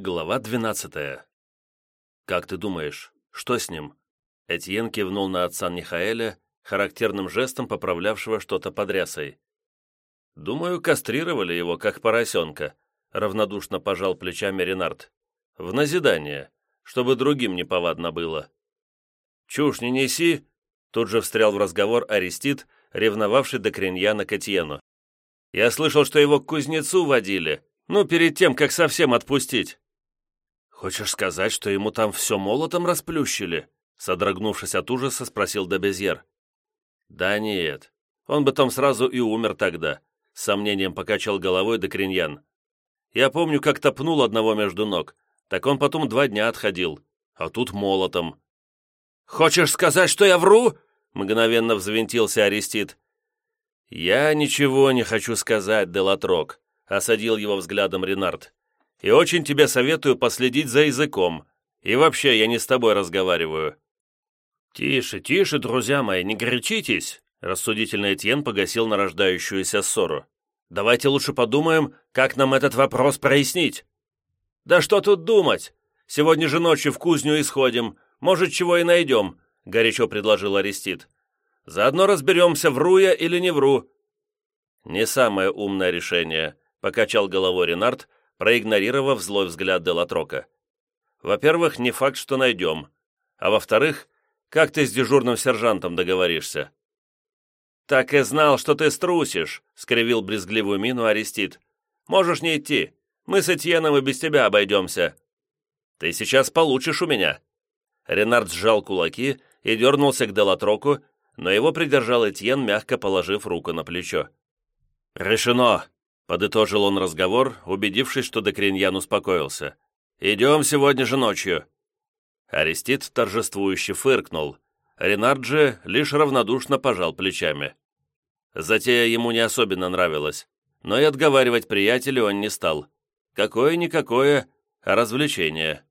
Глава двенадцатая. «Как ты думаешь, что с ним?» Этьен кивнул на отца Михаэля, характерным жестом поправлявшего что-то под рясой. «Думаю, кастрировали его, как поросенка», — равнодушно пожал плечами Ренард. «В назидание, чтобы другим не повадно было». «Чушь не неси!» — тут же встрял в разговор Арестит, ревновавший до Криньяна к Этьену. «Я слышал, что его к кузнецу водили, ну, перед тем, как совсем отпустить». «Хочешь сказать, что ему там все молотом расплющили?» Содрогнувшись от ужаса, спросил Дебезьер. «Да нет, он бы там сразу и умер тогда», с сомнением покачал головой Декриньян. «Я помню, как топнул одного между ног, так он потом два дня отходил, а тут молотом». «Хочешь сказать, что я вру?» мгновенно взвинтился Арестит. «Я ничего не хочу сказать, Делатрок», осадил его взглядом Ренард и очень тебе советую последить за языком. И вообще, я не с тобой разговариваю». «Тише, тише, друзья мои, не горячитесь!» Рассудительный Этьен погасил нарождающуюся ссору. «Давайте лучше подумаем, как нам этот вопрос прояснить». «Да что тут думать? Сегодня же ночью в кузню исходим. Может, чего и найдем», — горячо предложил Арестит. «Заодно разберемся, вру я или не вру». «Не самое умное решение», — покачал головой Ренард, проигнорировав злой взгляд Делатрока. «Во-первых, не факт, что найдем. А во-вторых, как ты с дежурным сержантом договоришься?» «Так и знал, что ты струсишь», — скривил брезгливую мину Арестит. «Можешь не идти. Мы с Этьеном и без тебя обойдемся». «Ты сейчас получишь у меня». Ренард сжал кулаки и дернулся к Делатроку, но его придержал Этьен, мягко положив руку на плечо. «Решено!» Подытожил он разговор, убедившись, что Декриньян успокоился. «Идем сегодня же ночью». Арестит торжествующе фыркнул. Ренард же лишь равнодушно пожал плечами. Затея ему не особенно нравилась, но и отговаривать приятелю он не стал. Какое-никакое, развлечение.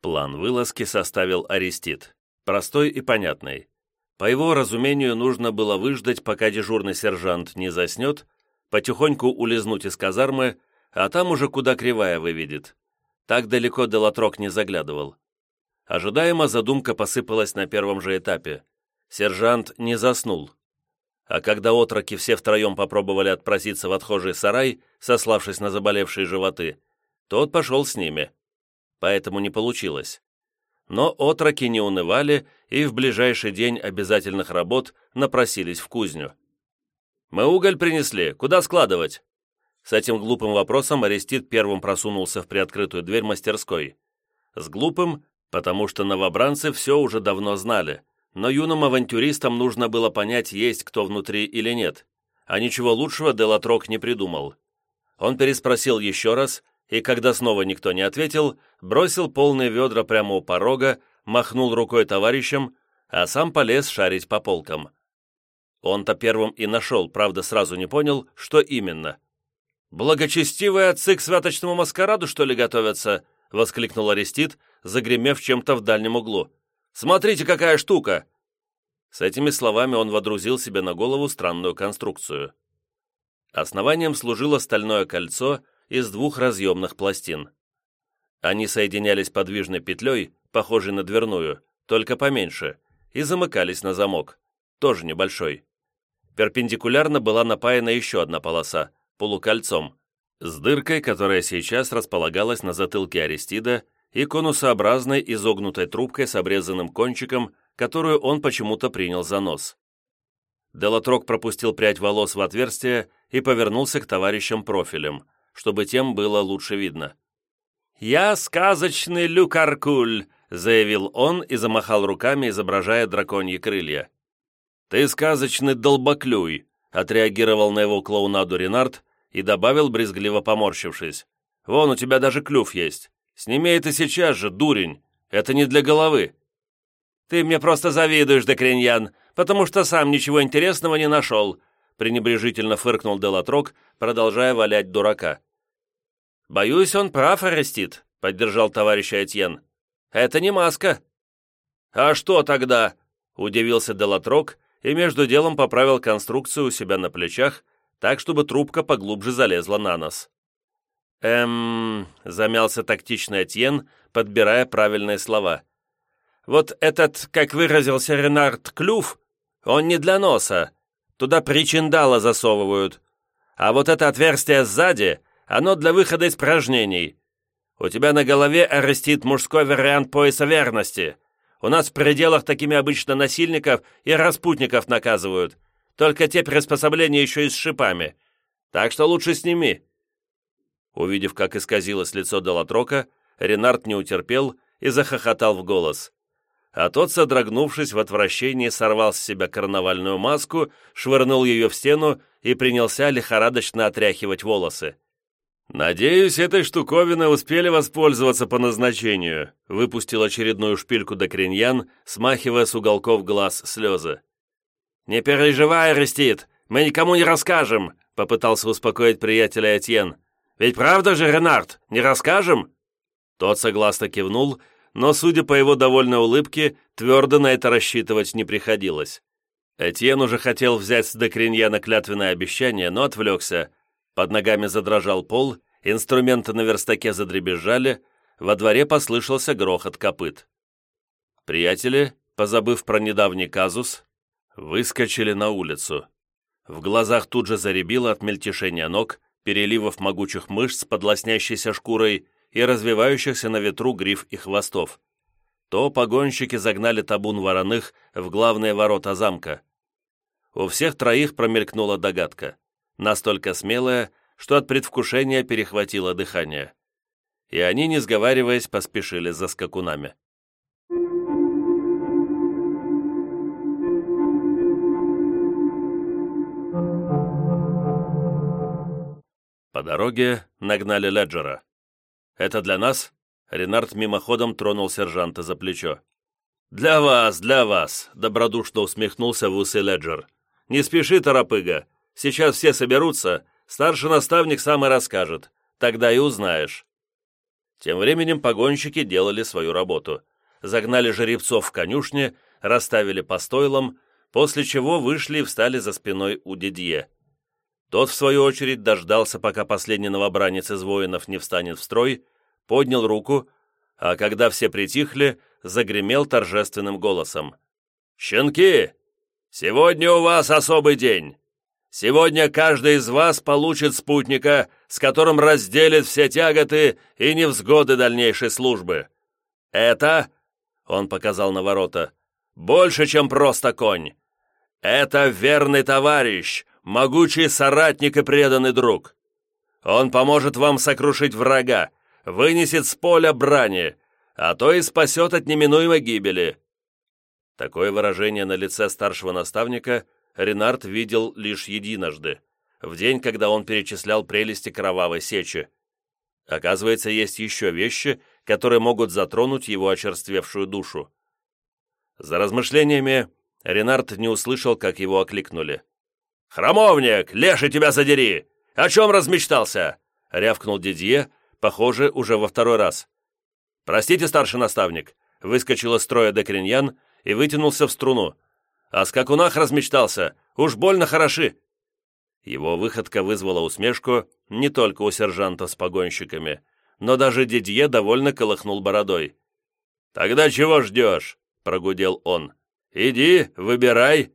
План вылазки составил Арестит. Простой и понятный. По его разумению, нужно было выждать, пока дежурный сержант не заснет, потихоньку улизнуть из казармы, а там уже куда кривая выведет. Так далеко Делатрок не заглядывал. Ожидаемо задумка посыпалась на первом же этапе. Сержант не заснул. А когда отроки все втроем попробовали отпроситься в отхожий сарай, сославшись на заболевшие животы, тот пошел с ними поэтому не получилось. Но отроки не унывали и в ближайший день обязательных работ напросились в кузню. «Мы уголь принесли. Куда складывать?» С этим глупым вопросом Арестит первым просунулся в приоткрытую дверь мастерской. С глупым, потому что новобранцы все уже давно знали, но юным авантюристам нужно было понять, есть кто внутри или нет, а ничего лучшего Делатрок не придумал. Он переспросил еще раз и, когда снова никто не ответил, бросил полные ведра прямо у порога, махнул рукой товарищам, а сам полез шарить по полкам. Он-то первым и нашел, правда, сразу не понял, что именно. «Благочестивые отцы к святочному маскараду, что ли, готовятся?» — воскликнул Арестит, загремев чем-то в дальнем углу. «Смотрите, какая штука!» С этими словами он водрузил себе на голову странную конструкцию. Основанием служило стальное кольцо из двух разъемных пластин. Они соединялись подвижной петлей, похожей на дверную, только поменьше, и замыкались на замок, тоже небольшой. Перпендикулярно была напаяна еще одна полоса, полукольцом, с дыркой, которая сейчас располагалась на затылке Аристида, и конусообразной изогнутой трубкой с обрезанным кончиком, которую он почему-то принял за нос. Делатрок пропустил прядь волос в отверстие и повернулся к товарищам профилем – чтобы тем было лучше видно. «Я сказочный Люкаркуль», — заявил он и замахал руками, изображая драконьи крылья. «Ты сказочный долбоклюй», — отреагировал на его клоунаду Ренард и добавил, брезгливо поморщившись. «Вон, у тебя даже клюв есть. Сними это сейчас же, дурень. Это не для головы». «Ты мне просто завидуешь, Декриньян, потому что сам ничего интересного не нашел», пренебрежительно фыркнул Делатрок, продолжая валять дурака. «Боюсь, он прав, Арестит», — поддержал товарищ Этьен. «Это не маска». «А что тогда?» — удивился Делатрок и между делом поправил конструкцию у себя на плечах, так, чтобы трубка поглубже залезла на нос. «Эм...» — замялся тактичный Этьен, подбирая правильные слова. «Вот этот, как выразился Ренард, клюв, он не для носа. Туда причиндала засовывают. А вот это отверстие сзади, оно для выхода испражнений. У тебя на голове растит мужской вариант пояса верности. У нас в пределах такими обычно насильников и распутников наказывают. Только те приспособления еще и с шипами. Так что лучше сними». Увидев, как исказилось лицо Делатрока, Ренард не утерпел и захохотал в голос. А тот, содрогнувшись в отвращении, сорвал с себя карнавальную маску, швырнул ее в стену и принялся лихорадочно отряхивать волосы. «Надеюсь, этой штуковиной успели воспользоваться по назначению», выпустил очередную шпильку Докриньян, смахивая с уголков глаз слезы. «Не переживай, Арестит, мы никому не расскажем», попытался успокоить приятеля Этьен. «Ведь правда же, Ренард, не расскажем?» Тот согласно кивнул, но, судя по его довольной улыбке, твердо на это рассчитывать не приходилось. Этьен уже хотел взять с Декриньяна клятвенное обещание, но отвлекся. Под ногами задрожал пол, инструменты на верстаке задребезжали, во дворе послышался грохот копыт. Приятели, позабыв про недавний казус, Выскочили на улицу. В глазах тут же заребило от мельтешения ног, переливов могучих мышц под лоснящейся шкурой и развивающихся на ветру гриф и хвостов. То погонщики загнали табун вороных в главные ворота замка. У всех троих промелькнула догадка, настолько смелая, что от предвкушения перехватило дыхание. И они, не сговариваясь, поспешили за скакунами. По дороге нагнали Леджера. «Это для нас?» Ренард мимоходом тронул сержанта за плечо. «Для вас, для вас!» — добродушно усмехнулся в усы Леджер. «Не спеши, торопыга. Сейчас все соберутся, старший наставник сам и расскажет. Тогда и узнаешь». Тем временем погонщики делали свою работу. Загнали жеребцов в конюшне, расставили по стойлам, после чего вышли и встали за спиной у Дидье. Тот, в свою очередь, дождался, пока последний новобранец из воинов не встанет в строй, поднял руку, а когда все притихли, загремел торжественным голосом. «Щенки! Сегодня у вас особый день! Сегодня каждый из вас получит спутника, с которым разделит все тяготы и невзгоды дальнейшей службы. Это, — он показал на ворота, — больше, чем просто конь. Это верный товарищ, могучий соратник и преданный друг. Он поможет вам сокрушить врага, вынесет с поля брани, а то и спасет от неминуемой гибели». Такое выражение на лице старшего наставника Ренард видел лишь единожды, в день, когда он перечислял прелести кровавой сечи. Оказывается, есть еще вещи, которые могут затронуть его очерствевшую душу. За размышлениями Ренард не услышал, как его окликнули. «Храмовник, леший тебя задери! О чем размечтался?» — рявкнул Дидье, похоже, уже во второй раз. «Простите, старший наставник», — выскочил из строя Декриньян и вытянулся в струну. «А скакунах размечтался, уж больно хороши!» Его выходка вызвала усмешку не только у сержанта с погонщиками, но даже Дидье довольно колыхнул бородой. «Тогда чего ждешь?» — прогудел он. «Иди, выбирай!»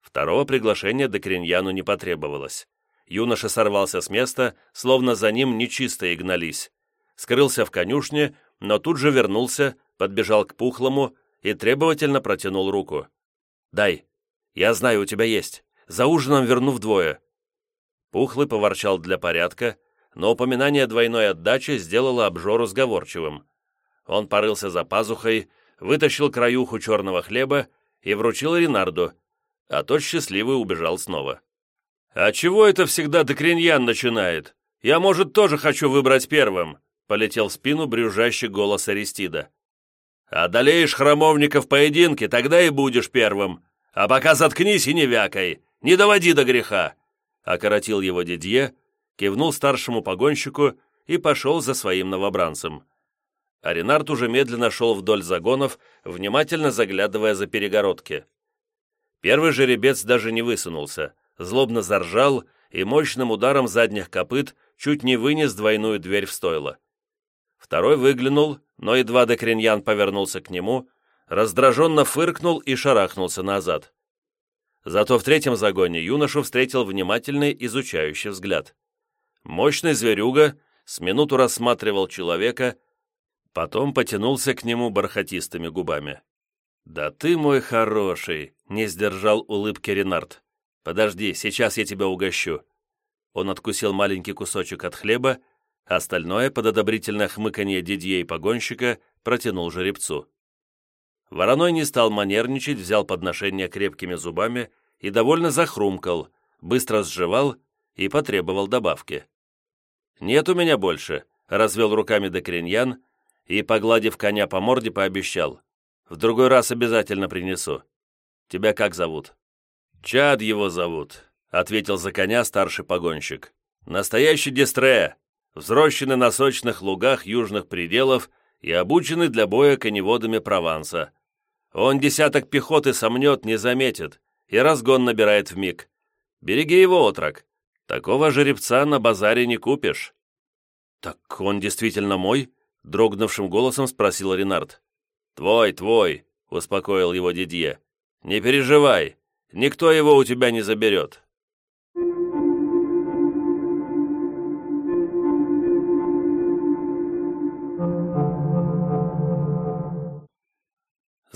Второго приглашения Докриньяну не потребовалось. Юноша сорвался с места, словно за ним нечистые гнались. Скрылся в конюшне, но тут же вернулся, подбежал к Пухлому и требовательно протянул руку. «Дай. Я знаю, у тебя есть. За ужином верну вдвое». Пухлый поворчал для порядка, но упоминание двойной отдачи сделало обжору сговорчивым. Он порылся за пазухой, вытащил краюху черного хлеба и вручил Ренарду, а тот счастливый убежал снова. «А чего это всегда Декриньян начинает? Я, может, тоже хочу выбрать первым», полетел в спину брюжащий голос Аристида. «Одолеешь храмовника в поединке, тогда и будешь первым. А пока заткнись и не вякай, не доводи до греха!» Окоротил его Дидье, кивнул старшему погонщику и пошел за своим новобранцем. а уже медленно шел вдоль загонов, внимательно заглядывая за перегородки. Первый жеребец даже не высунулся, злобно заржал и мощным ударом задних копыт чуть не вынес двойную дверь в стойло. Второй выглянул, но едва Декриньян повернулся к нему, раздраженно фыркнул и шарахнулся назад. Зато в третьем загоне юношу встретил внимательный изучающий взгляд. Мощный зверюга с минуту рассматривал человека, потом потянулся к нему бархатистыми губами. «Да ты мой хороший!» — не сдержал улыбки Ренард. «Подожди, сейчас я тебя угощу». Он откусил маленький кусочек от хлеба, остальное, под одобрительное хмыканье Дидье и погонщика, протянул жеребцу. Вороной не стал манерничать, взял подношение крепкими зубами и довольно захрумкал, быстро сживал и потребовал добавки. «Нет у меня больше», — развел руками Декриньян и, погладив коня по морде, пообещал. «В другой раз обязательно принесу. Тебя как зовут?» «Чад его зовут», — ответил за коня старший погонщик. «Настоящий дистрея, взрощенный на сочных лугах южных пределов и обученный для боя коневодами Прованса. Он десяток пехоты сомнет, не заметит, и разгон набирает в миг. Береги его, отрок. Такого жеребца на базаре не купишь». «Так он действительно мой?» — дрогнувшим голосом спросил Ренард. «Твой, твой», — успокоил его Дидье. «Не переживай, никто его у тебя не заберет».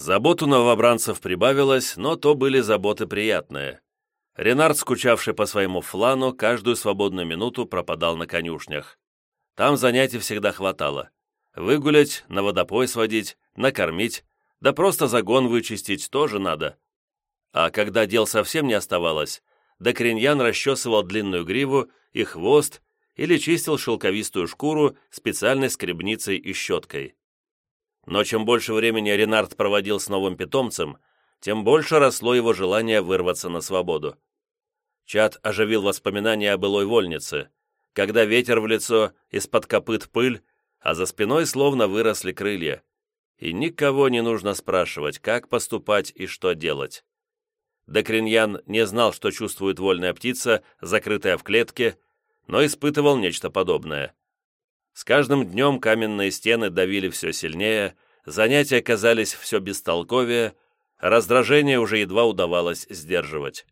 Забот у новобранцев прибавилось, но то были заботы приятные. Ренард, скучавший по своему флану, каждую свободную минуту пропадал на конюшнях. Там занятий всегда хватало. Выгулять, на водопой сводить, накормить, да просто загон вычистить тоже надо. А когда дел совсем не оставалось, Докриньян расчесывал длинную гриву и хвост или чистил шелковистую шкуру специальной скребницей и щеткой. Но чем больше времени Ренард проводил с новым питомцем, тем больше росло его желание вырваться на свободу. Чат оживил воспоминания о былой вольнице, когда ветер в лицо, из-под копыт пыль, а за спиной словно выросли крылья. И никого не нужно спрашивать, как поступать и что делать. Декриньян не знал, что чувствует вольная птица, закрытая в клетке, но испытывал нечто подобное. С каждым днем каменные стены давили все сильнее, занятия казались все бестолковее, раздражение уже едва удавалось сдерживать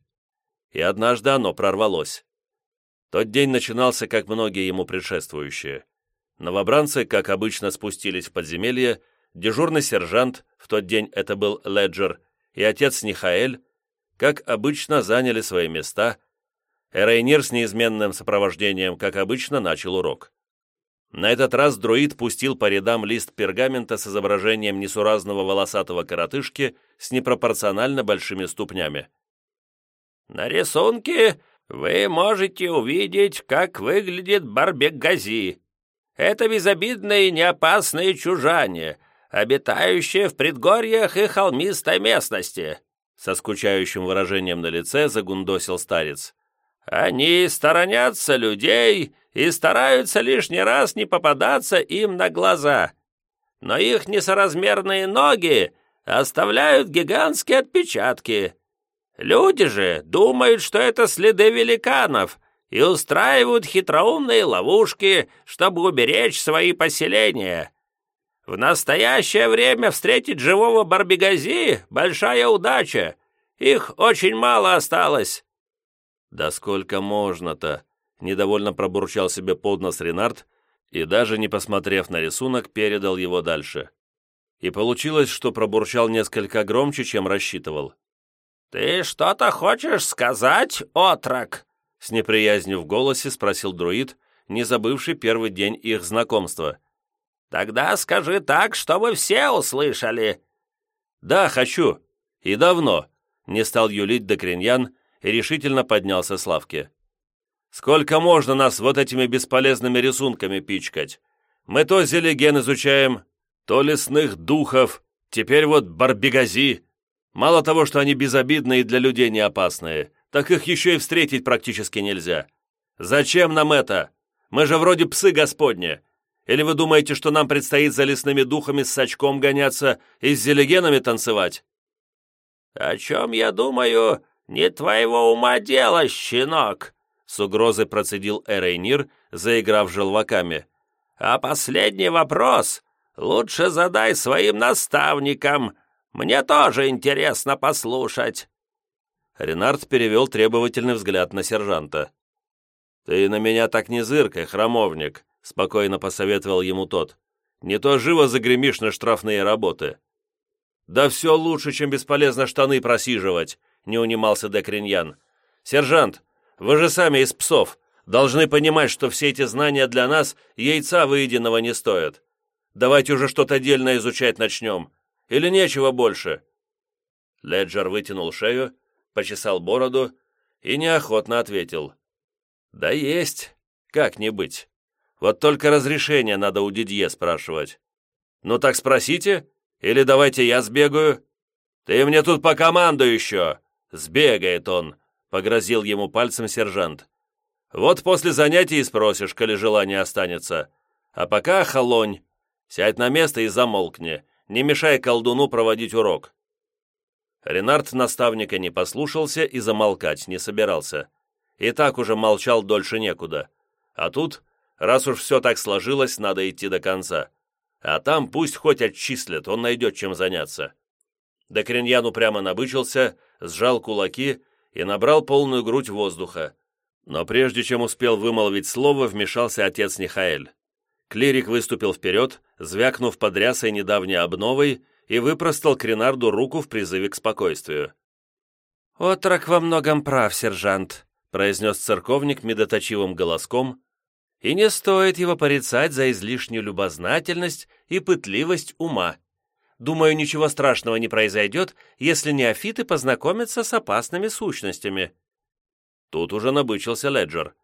и однажды оно прорвалось. Тот день начинался, как многие ему предшествующие. Новобранцы, как обычно, спустились в подземелье, дежурный сержант, в тот день это был Леджер, и отец Нихаэль, как обычно, заняли свои места. Эрейнир с неизменным сопровождением, как обычно, начал урок. На этот раз друид пустил по рядам лист пергамента с изображением несуразного волосатого коротышки с непропорционально большими ступнями. На рисунке вы можете увидеть, как выглядит Барбек-Гази. Это безобидные и неопасные чужане, обитающие в предгорьях и холмистой местности», со скучающим выражением на лице загундосил старец. «Они сторонятся людей и стараются лишний раз не попадаться им на глаза. Но их несоразмерные ноги оставляют гигантские отпечатки, Люди же думают, что это следы великанов, и устраивают хитроумные ловушки, чтобы уберечь свои поселения. В настоящее время встретить живого барбигази — большая удача. Их очень мало осталось». «Да сколько можно-то?» — недовольно пробурчал себе под нос Ренард и, даже не посмотрев на рисунок, передал его дальше. И получилось, что пробурчал несколько громче, чем рассчитывал. «Ты что-то хочешь сказать, отрок?» С неприязнью в голосе спросил друид, не забывший первый день их знакомства. «Тогда скажи так, чтобы все услышали». «Да, хочу. И давно», — не стал юлить Докриньян и решительно поднялся с лавки. «Сколько можно нас вот этими бесполезными рисунками пичкать? Мы то зелеген изучаем, то лесных духов, теперь вот барбигази». Мало того, что они безобидные и для людей не опасные, так их еще и встретить практически нельзя. Зачем нам это? Мы же вроде псы господни. Или вы думаете, что нам предстоит за лесными духами с сачком гоняться и с зелегенами танцевать?» «О чем я думаю, не твоего ума дело, щенок!» С угрозой процедил Эрейнир, заиграв желваками. «А последний вопрос лучше задай своим наставникам. Мне тоже интересно послушать». Ренард перевел требовательный взгляд на сержанта. «Ты на меня так не зыркай, храмовник», — спокойно посоветовал ему тот. «Не то живо загремишь на штрафные работы». «Да все лучше, чем бесполезно штаны просиживать», — не унимался Декриньян. «Сержант, вы же сами из псов. Должны понимать, что все эти знания для нас яйца выеденного не стоят. Давайте уже что-то дельно изучать начнем. Или нечего больше?» Леджер вытянул шею, почесал бороду и неохотно ответил. «Да есть. Как не быть. Вот только разрешение надо у Дидье спрашивать. Ну так спросите, или давайте я сбегаю. Ты мне тут по команду еще. Сбегает он, — погрозил ему пальцем сержант. «Вот после занятий и спросишь, коли желание останется. А пока, холонь, сядь на место и замолкни, не мешай колдуну проводить урок». Ренард наставника не послушался и замолкать не собирался. И так уже молчал дольше некуда. А тут, раз уж все так сложилось, надо идти до конца. А там пусть хоть отчислят, он найдет чем заняться. Докриньян упрямо набычился, сжал кулаки и набрал полную грудь воздуха. Но прежде чем успел вымолвить слово, вмешался отец Нихаэль. Клирик выступил вперед, звякнув под рясой недавней обновой, и выпростал Кринарду руку в призыве к спокойствию. «Отрок во многом прав, сержант», — произнес церковник медоточивым голоском, «и не стоит его порицать за излишнюю любознательность и пытливость ума. Думаю, ничего страшного не произойдет, если неофиты познакомятся с опасными сущностями». Тут уже набычился Леджер.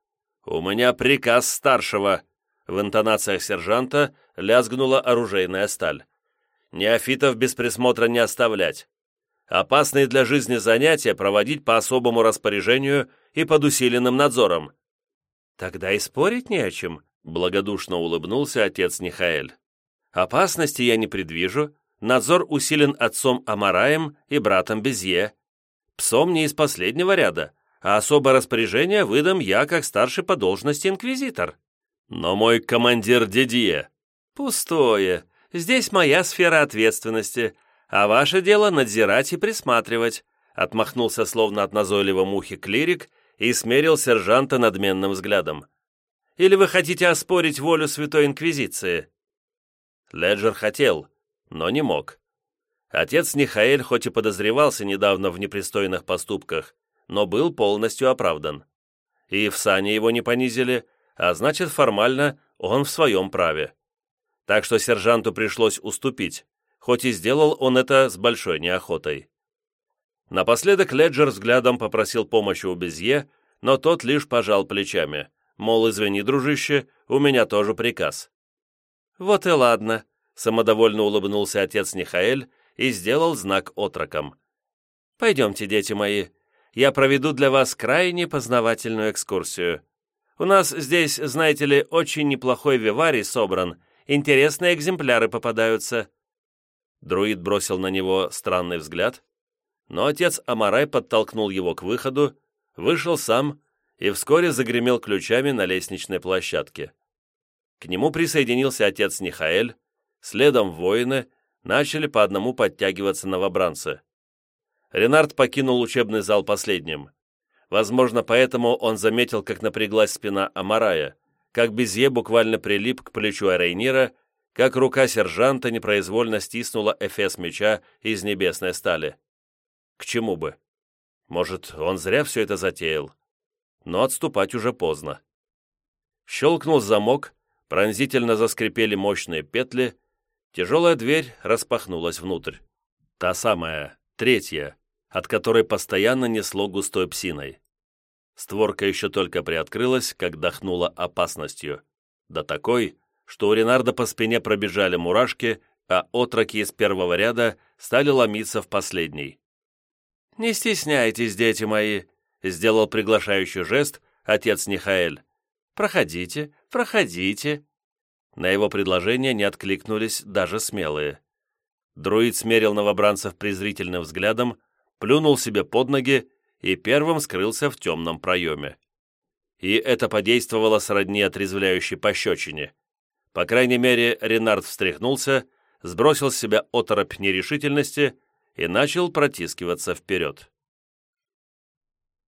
«У меня приказ старшего!» В интонациях сержанта лязгнула оружейная сталь. «Неофитов без присмотра не оставлять. Опасные для жизни занятия проводить по особому распоряжению и под усиленным надзором». «Тогда и спорить не о чем», — благодушно улыбнулся отец Нихаэль. «Опасности я не предвижу, надзор усилен отцом Амараем и братом Безье. Псом не из последнего ряда, а особое распоряжение выдам я, как старший по должности инквизитор. Но мой командир Дидье. Пустое. Здесь моя сфера ответственности, а ваше дело надзирать и присматривать, отмахнулся словно от назойливой мухи клирик и смерил сержанта надменным взглядом. Или вы хотите оспорить волю Святой Инквизиции? Леджер хотел, но не мог. Отец Нихаэль хоть и подозревался недавно в непристойных поступках, но был полностью оправдан. И в сане его не понизили, а значит, формально он в своем праве. Так что сержанту пришлось уступить, хоть и сделал он это с большой неохотой. Напоследок Леджер взглядом попросил помощи у Безье, но тот лишь пожал плечами, мол, извини, дружище, у меня тоже приказ. «Вот и ладно», Самодовольно улыбнулся отец Нихаэль и сделал знак отрокам. «Пойдемте, дети мои, я проведу для вас крайне познавательную экскурсию. У нас здесь, знаете ли, очень неплохой виварий собран, интересные экземпляры попадаются». Друид бросил на него странный взгляд, но отец Амарай подтолкнул его к выходу, вышел сам и вскоре загремел ключами на лестничной площадке. К нему присоединился отец Нихаэль, Следом воины начали по одному подтягиваться новобранцы. Ренард покинул учебный зал последним. Возможно, поэтому он заметил, как напряглась спина Амарая, как Безье буквально прилип к плечу Арейнира, как рука сержанта непроизвольно стиснула эфес меча из небесной стали. К чему бы? Может, он зря все это затеял? Но отступать уже поздно. Щелкнул замок, пронзительно заскрипели мощные петли, Тяжелая дверь распахнулась внутрь. Та самая, третья, от которой постоянно несло густой псиной. Створка еще только приоткрылась, как дохнула опасностью. Да такой, что у Ренарда по спине пробежали мурашки, а отроки из первого ряда стали ломиться в последний. «Не стесняйтесь, дети мои», — сделал приглашающий жест отец Нихаэль. «Проходите, проходите». На его предложение не откликнулись даже смелые. Друид смерил новобранцев презрительным взглядом, плюнул себе под ноги и первым скрылся в темном проеме. И это подействовало сродни отрезвляющей пощечине. По крайней мере, Ренард встряхнулся, сбросил с себя оторопь нерешительности и начал протискиваться вперед.